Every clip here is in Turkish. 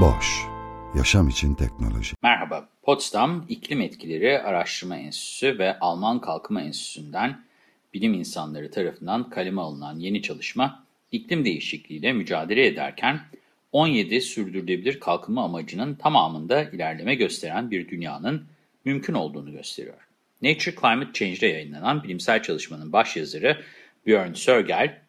Boş, yaşam için teknoloji. Merhaba, Potsdam İklim Etkileri Araştırma Enstitüsü ve Alman Kalkınma Enstitüsü'nden bilim insanları tarafından kaleme alınan yeni çalışma, iklim değişikliğiyle mücadele ederken 17 sürdürülebilir kalkınma amacının tamamında ilerleme gösteren bir dünyanın mümkün olduğunu gösteriyor. Nature Climate Change'de yayınlanan bilimsel çalışmanın başyazarı Björn Sörgel,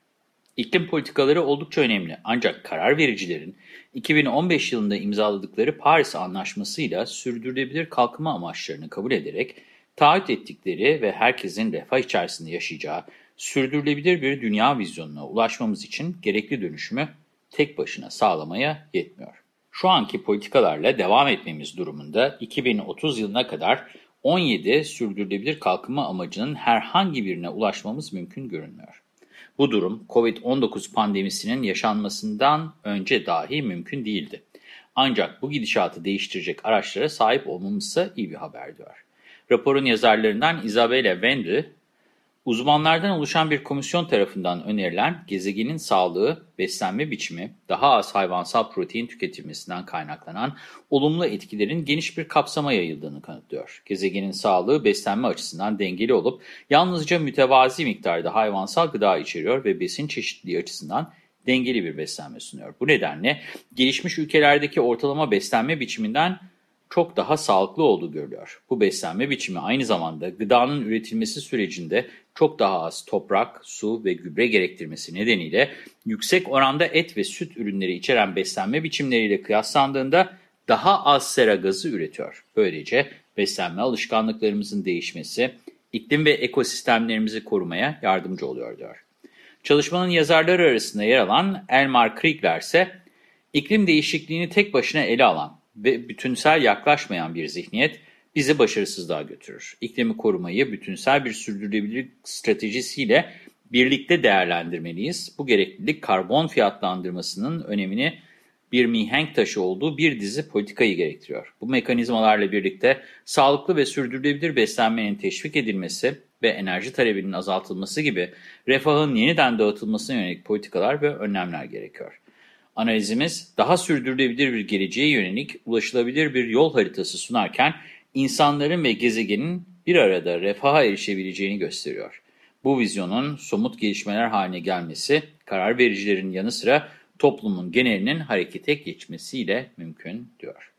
iklim politikaları oldukça önemli ancak karar vericilerin 2015 yılında imzaladıkları Paris Anlaşması'yla sürdürülebilir kalkınma amaçlarını kabul ederek taahhüt ettikleri ve herkesin refah içerisinde yaşayacağı sürdürülebilir bir dünya vizyonuna ulaşmamız için gerekli dönüşümü tek başına sağlamaya yetmiyor. Şu anki politikalarla devam etmemiz durumunda 2030 yılına kadar 17 sürdürülebilir kalkınma amacının herhangi birine ulaşmamız mümkün görünmüyor. Bu durum COVID-19 pandemisinin yaşanmasından önce dahi mümkün değildi. Ancak bu gidişatı değiştirecek araçlara sahip olmamızsa iyi bir haber diyor. Raporun yazarlarından Isabella Wende, Uzmanlardan oluşan bir komisyon tarafından önerilen gezegenin sağlığı, beslenme biçimi, daha az hayvansal protein tüketilmesinden kaynaklanan olumlu etkilerin geniş bir kapsama yayıldığını kanıtlıyor. Gezegenin sağlığı beslenme açısından dengeli olup yalnızca mütevazi miktarda hayvansal gıda içeriyor ve besin çeşitliliği açısından dengeli bir beslenme sunuyor. Bu nedenle gelişmiş ülkelerdeki ortalama beslenme biçiminden çok daha sağlıklı olduğu görülüyor. Bu beslenme biçimi aynı zamanda gıdanın üretilmesi sürecinde çok daha az toprak, su ve gübre gerektirmesi nedeniyle yüksek oranda et ve süt ürünleri içeren beslenme biçimleriyle kıyaslandığında daha az sera gazı üretiyor. Böylece beslenme alışkanlıklarımızın değişmesi, iklim ve ekosistemlerimizi korumaya yardımcı oluyor diyor. Çalışmanın yazarları arasında yer alan Elmar Kriegler ise iklim değişikliğini tek başına ele alan ve bütünsel yaklaşmayan bir zihniyet bizi başarısızlığa götürür. İklimi korumayı bütünsel bir sürdürülebilirlik stratejisiyle birlikte değerlendirmeliyiz. Bu gereklilik karbon fiyatlandırmasının önemini bir mihenk taşı olduğu bir dizi politikayı gerektiriyor. Bu mekanizmalarla birlikte sağlıklı ve sürdürülebilir beslenmenin teşvik edilmesi ve enerji talebinin azaltılması gibi refahın yeniden dağıtılmasına yönelik politikalar ve önlemler gerekiyor. Analizimiz daha sürdürülebilir bir geleceğe yönelik ulaşılabilir bir yol haritası sunarken insanların ve gezegenin bir arada refaha erişebileceğini gösteriyor. Bu vizyonun somut gelişmeler haline gelmesi karar vericilerin yanı sıra toplumun genelinin harekete geçmesiyle mümkün diyor.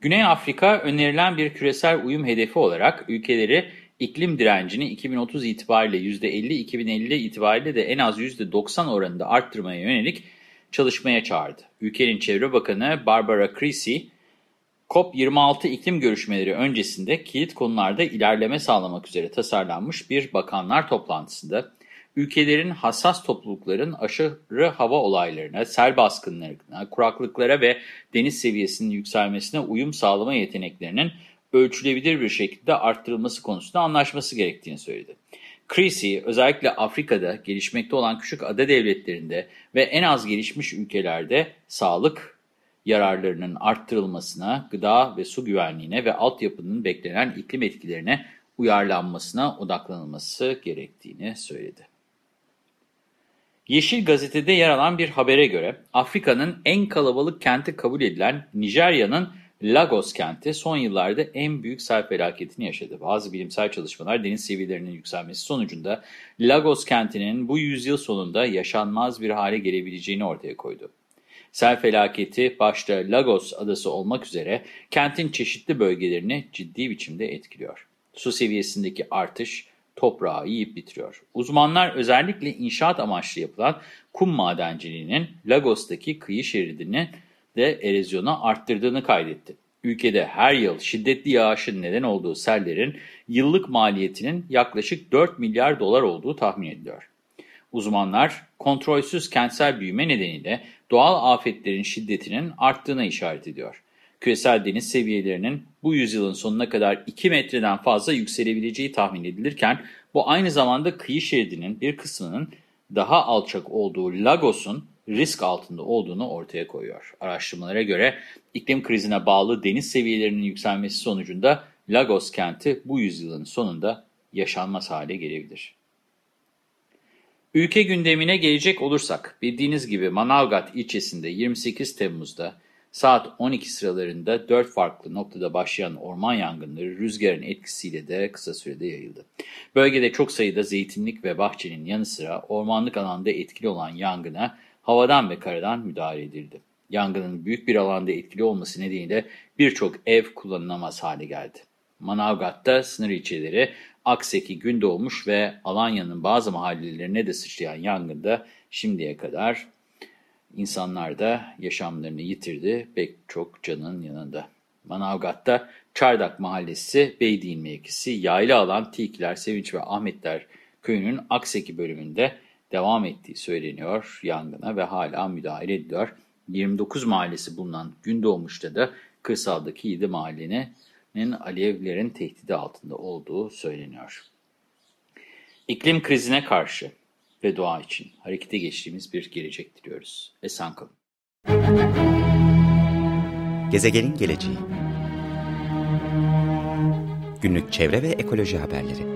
Güney Afrika önerilen bir küresel uyum hedefi olarak ülkeleri iklim direncini 2030 itibariyle %50, 2050 itibariyle de en az %90 oranında arttırmaya yönelik çalışmaya çağırdı. Ülkenin Çevre Bakanı Barbara Creasy, COP26 iklim görüşmeleri öncesinde kilit konularda ilerleme sağlamak üzere tasarlanmış bir bakanlar toplantısında ülkelerin hassas toplulukların aşırı hava olaylarına, sel baskınlarına, kuraklıklara ve deniz seviyesinin yükselmesine uyum sağlama yeteneklerinin ölçülebilir bir şekilde arttırılması konusunda anlaşması gerektiğini söyledi. Creasy özellikle Afrika'da, gelişmekte olan küçük ada devletlerinde ve en az gelişmiş ülkelerde sağlık yararlarının arttırılmasına, gıda ve su güvenliğine ve altyapının beklenen iklim etkilerine uyarlanmasına odaklanılması gerektiğini söyledi. Yeşil Gazete'de yer alan bir habere göre Afrika'nın en kalabalık kenti kabul edilen Nijerya'nın Lagos kenti son yıllarda en büyük sel felaketini yaşadı. Bazı bilimsel çalışmalar deniz seviyelerinin yükselmesi sonucunda Lagos kentinin bu yüzyıl sonunda yaşanmaz bir hale gelebileceğini ortaya koydu. Sel felaketi başta Lagos adası olmak üzere kentin çeşitli bölgelerini ciddi biçimde etkiliyor. Su seviyesindeki artış toprağı yiyip bitiriyor. Uzmanlar özellikle inşaat amaçlı yapılan kum madenciliğinin Lagos'taki kıyı şeridini de erozyonu arttırdığını kaydetti. Ülkede her yıl şiddetli yağışın neden olduğu sellerin yıllık maliyetinin yaklaşık 4 milyar dolar olduğu tahmin ediliyor. Uzmanlar kontrolsüz kentsel büyüme nedeniyle doğal afetlerin şiddetinin arttığına işaret ediyor. Küresel deniz seviyelerinin bu yüzyılın sonuna kadar 2 metreden fazla yükselebileceği tahmin edilirken bu aynı zamanda kıyı şeridinin bir kısmının daha alçak olduğu Lagos'un risk altında olduğunu ortaya koyuyor. Araştırmalara göre iklim krizine bağlı deniz seviyelerinin yükselmesi sonucunda Lagos kenti bu yüzyılın sonunda yaşanmaz hale gelebilir. Ülke gündemine gelecek olursak, bildiğiniz gibi Manavgat ilçesinde 28 Temmuz'da saat 12 sıralarında 4 farklı noktada başlayan orman yangınları rüzgarın etkisiyle de kısa sürede yayıldı. Bölgede çok sayıda zeytinlik ve bahçenin yanı sıra ormanlık alanda etkili olan yangına havadan ve karadan müdahale edildi. Yangının büyük bir alanda etkili olması nedeniyle birçok ev kullanılamaz hale geldi. Manavgat'ta sınır ilçeleri Akseki, Gündoğmuş ve Alanya'nın bazı mahallelerine de sıçrayan yangında şimdiye kadar insanlar da yaşamlarını yitirdi pek çok canın yanında. Manavgat'ta Çardak Mahallesi, Beydiğin mevkisi, yaylı alan Tilkiler, Sevinç ve Ahmetler köyünün Akseki bölümünde devam ettiği söyleniyor yangına ve hala müdahale ediliyor. 29 mahallesi bulunan Gündoğmuş'ta da kırsaldaki 7 mahallenin alevlerin tehdidi altında olduğu söyleniyor. İklim krizine karşı ve doğa için harekete geçtiğimiz bir gelecek diliyoruz. Esen kalın. Gezegenin geleceği Günlük çevre ve ekoloji haberleri